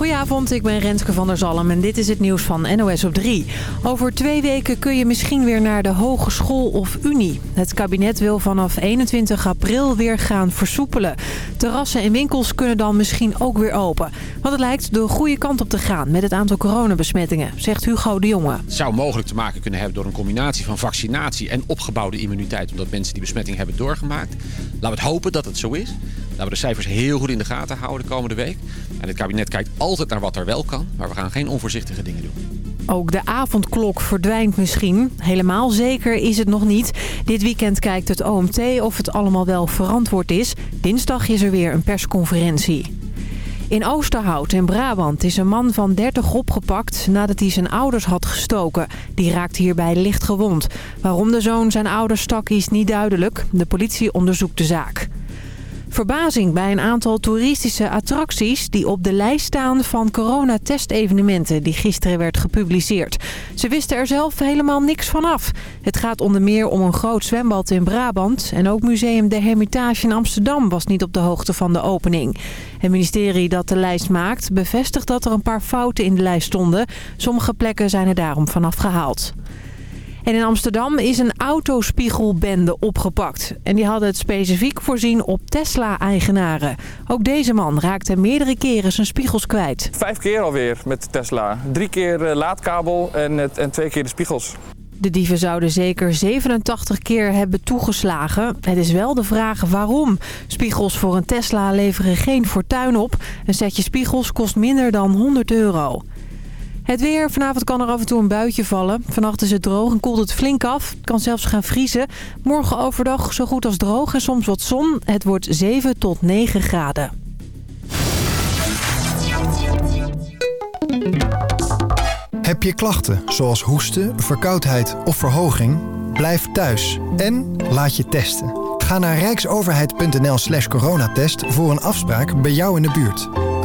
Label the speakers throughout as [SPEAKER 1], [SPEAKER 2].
[SPEAKER 1] Goedenavond, ik ben Renske van der Zalm en dit is het nieuws van NOS op 3. Over twee weken kun je misschien weer naar de hogeschool of unie. Het kabinet wil vanaf 21 april weer gaan versoepelen. Terrassen en winkels kunnen dan misschien ook weer open. Want het lijkt de goede kant op te gaan met het aantal coronabesmettingen, zegt Hugo de Jonge.
[SPEAKER 2] Het zou mogelijk te maken kunnen hebben door een combinatie van vaccinatie en opgebouwde immuniteit. Omdat mensen die besmetting hebben doorgemaakt. Laten we het hopen dat het zo is. Laten we de cijfers heel goed in de gaten houden de komende week. En het kabinet kijkt al altijd naar wat er wel kan, maar we gaan geen onvoorzichtige dingen doen.
[SPEAKER 1] Ook de avondklok verdwijnt misschien. Helemaal zeker is het nog niet. Dit weekend kijkt het OMT of het allemaal wel verantwoord is. Dinsdag is er weer een persconferentie. In Oosterhout in Brabant is een man van 30 opgepakt nadat hij zijn ouders had gestoken. Die raakt hierbij licht gewond. Waarom de zoon zijn ouders stak is niet duidelijk. De politie onderzoekt de zaak. Verbazing bij een aantal toeristische attracties die op de lijst staan van coronatestevenementen die gisteren werd gepubliceerd. Ze wisten er zelf helemaal niks van af. Het gaat onder meer om een groot zwembad in Brabant en ook museum De Hermitage in Amsterdam was niet op de hoogte van de opening. Het ministerie dat de lijst maakt bevestigt dat er een paar fouten in de lijst stonden. Sommige plekken zijn er daarom vanaf gehaald. En in Amsterdam is een autospiegelbende opgepakt. En die hadden het specifiek voorzien op Tesla-eigenaren. Ook deze man raakte meerdere keren zijn spiegels kwijt.
[SPEAKER 3] Vijf keer alweer met Tesla. Drie keer eh, laadkabel en, en twee keer de spiegels.
[SPEAKER 1] De dieven zouden zeker 87 keer hebben toegeslagen. Het is wel de vraag waarom. Spiegels voor een Tesla leveren geen fortuin op. Een setje spiegels kost minder dan 100 euro. Het weer. Vanavond kan er af en toe een buitje vallen. Vannacht is het droog en koelt het flink af. Het kan zelfs gaan vriezen. Morgen overdag zo goed als droog en soms wat zon. Het wordt 7 tot 9 graden.
[SPEAKER 4] Heb je klachten zoals hoesten, verkoudheid of verhoging? Blijf thuis en laat je testen. Ga naar rijksoverheid.nl slash coronatest voor een afspraak bij jou in de buurt.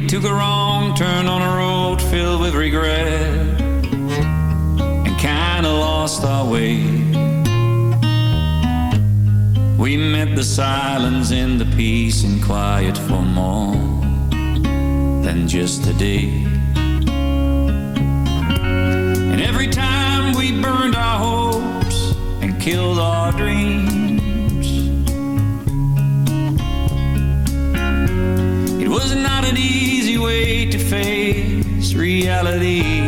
[SPEAKER 5] We took a wrong turn on a road filled with regret and kinda lost our way. We met the silence in the peace and quiet for more than just a day. And every time we burned our hopes and killed our dreams, it was not an easy way to face reality.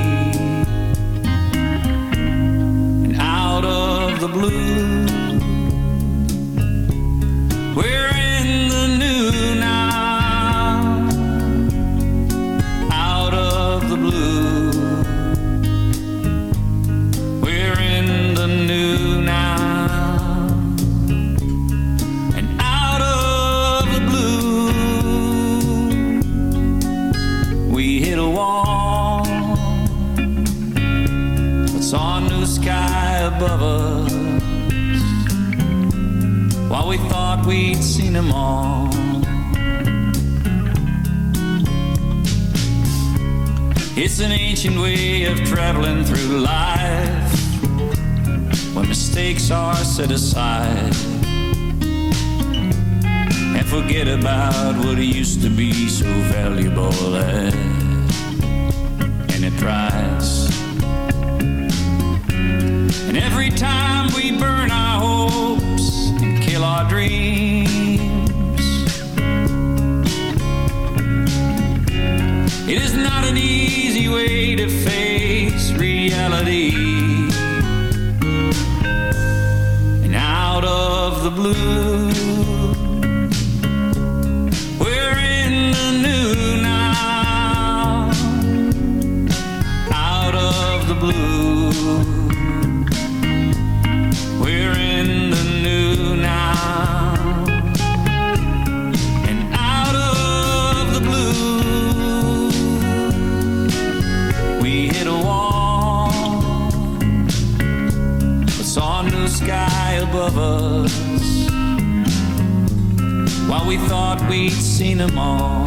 [SPEAKER 5] And out of the blue we'd seen them all. It's an ancient way of traveling through life when mistakes are set aside and forget about what used to be so valuable at any price. And every time we burn our hopes fulfill our dreams. It is not an easy way to face reality. And out of the blue above us while we thought we'd seen them all.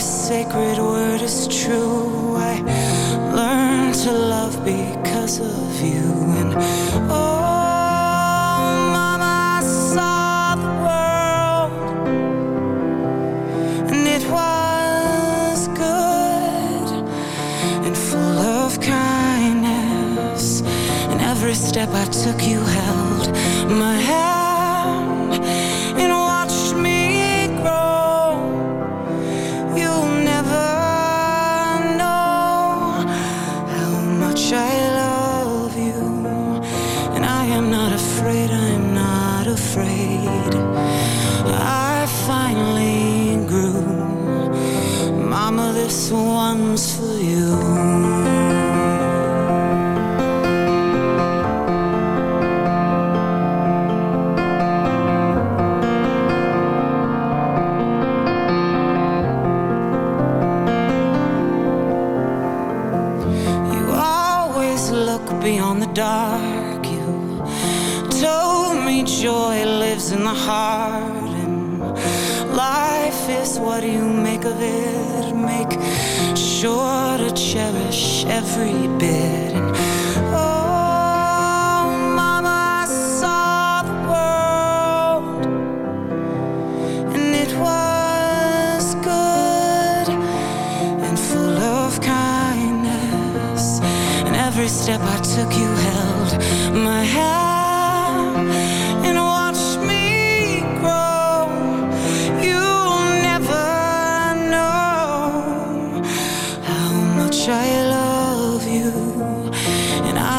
[SPEAKER 6] every sacred word is true. I learned to love because of you. And oh, Mama, I saw the world, and it was good and full of kindness. And every step I took, you held my hand.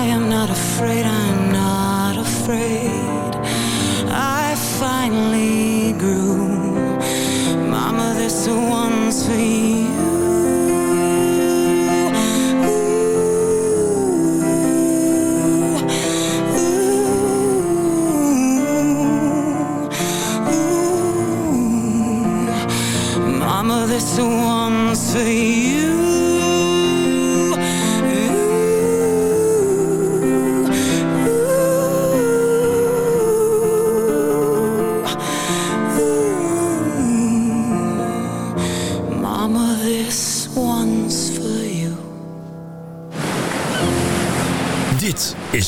[SPEAKER 6] I am not afraid, I'm not afraid. I finally grew. Mama, this one's for you. this one's for you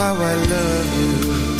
[SPEAKER 7] how I love you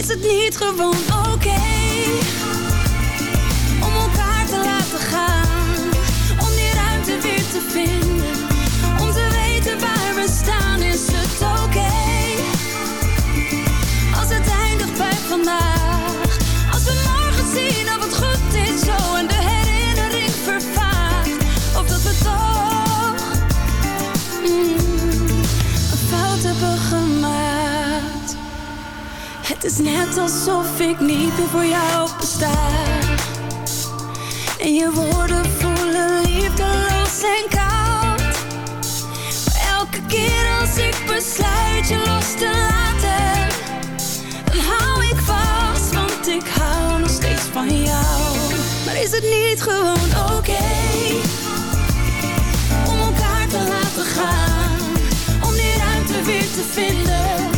[SPEAKER 8] Is het niet gewoon oké? Het is net alsof ik niet meer voor jou besta. En je woorden voelen liefdeloos en koud. Maar elke keer als ik besluit je los te laten, dan hou ik vast, want ik hou nog steeds van jou. Maar is het niet gewoon oké om elkaar te laten gaan, om die ruimte weer te vinden?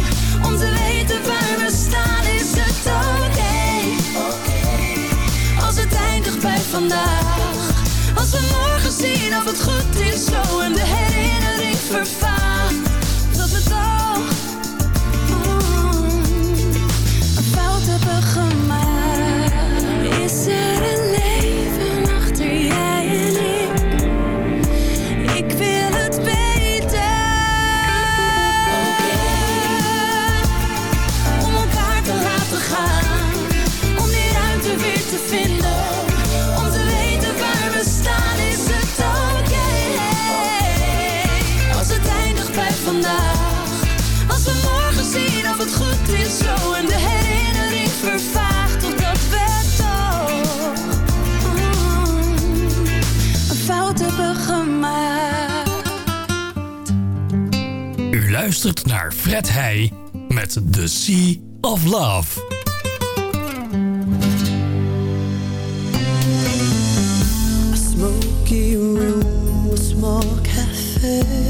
[SPEAKER 8] vandaag. Als we morgen zien of het goed is, zo en de herinnering vervaagt.
[SPEAKER 9] luistert naar Fred Heij met The Sea of Love.
[SPEAKER 10] A smoky room, a small cafe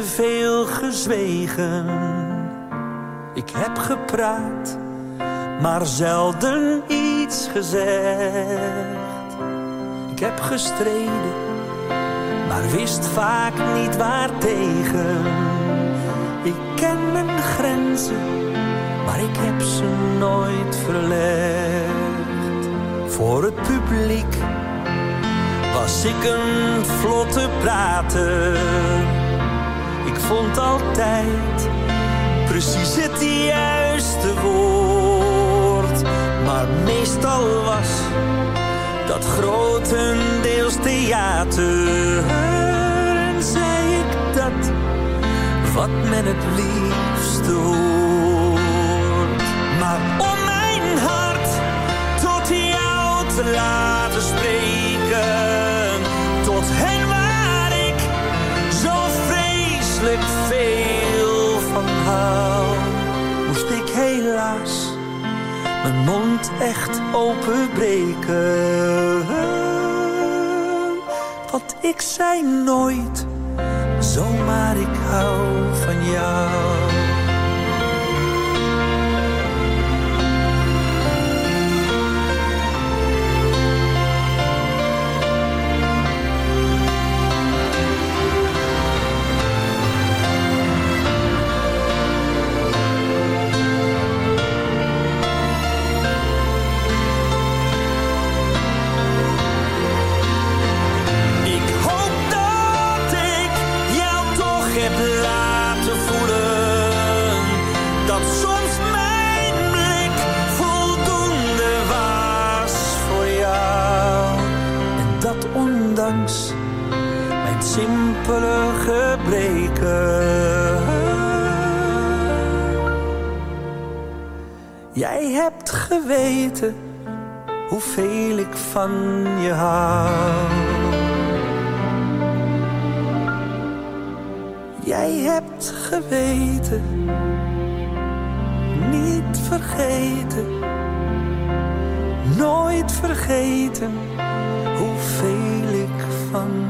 [SPEAKER 5] te veel gezwegen. Ik heb gepraat, maar zelden iets gezegd. Ik heb gestreden, maar wist vaak niet waar tegen. Ik ken mijn grenzen, maar ik heb ze nooit verlegd. Voor het publiek was ik een vlotte prater vond altijd precies het juiste woord. Maar meestal was dat grotendeels theater. En zei ik dat wat men het liefst hoort. Maar om mijn hart tot jou te laten. mond echt openbreken. Want ik zei nooit, zomaar ik hou van jou. simpele gebreken. Jij hebt geweten hoeveel ik van je hou. Jij hebt geweten, niet vergeten, nooit vergeten hoeveel ik van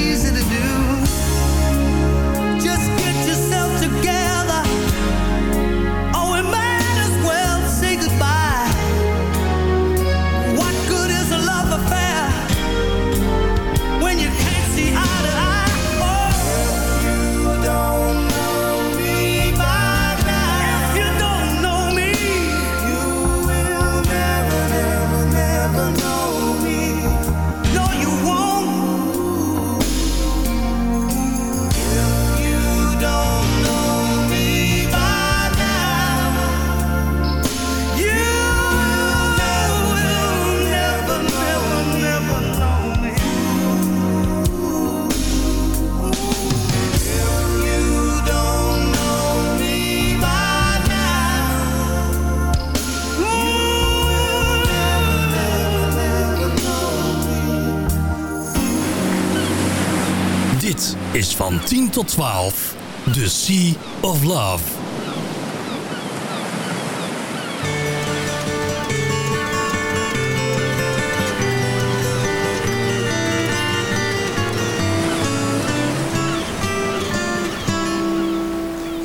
[SPEAKER 9] is
[SPEAKER 11] van 10 tot 12 The Sea of Love.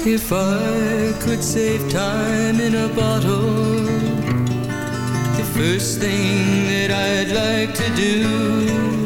[SPEAKER 6] If I could save time in a bottle The first thing that I'd like to do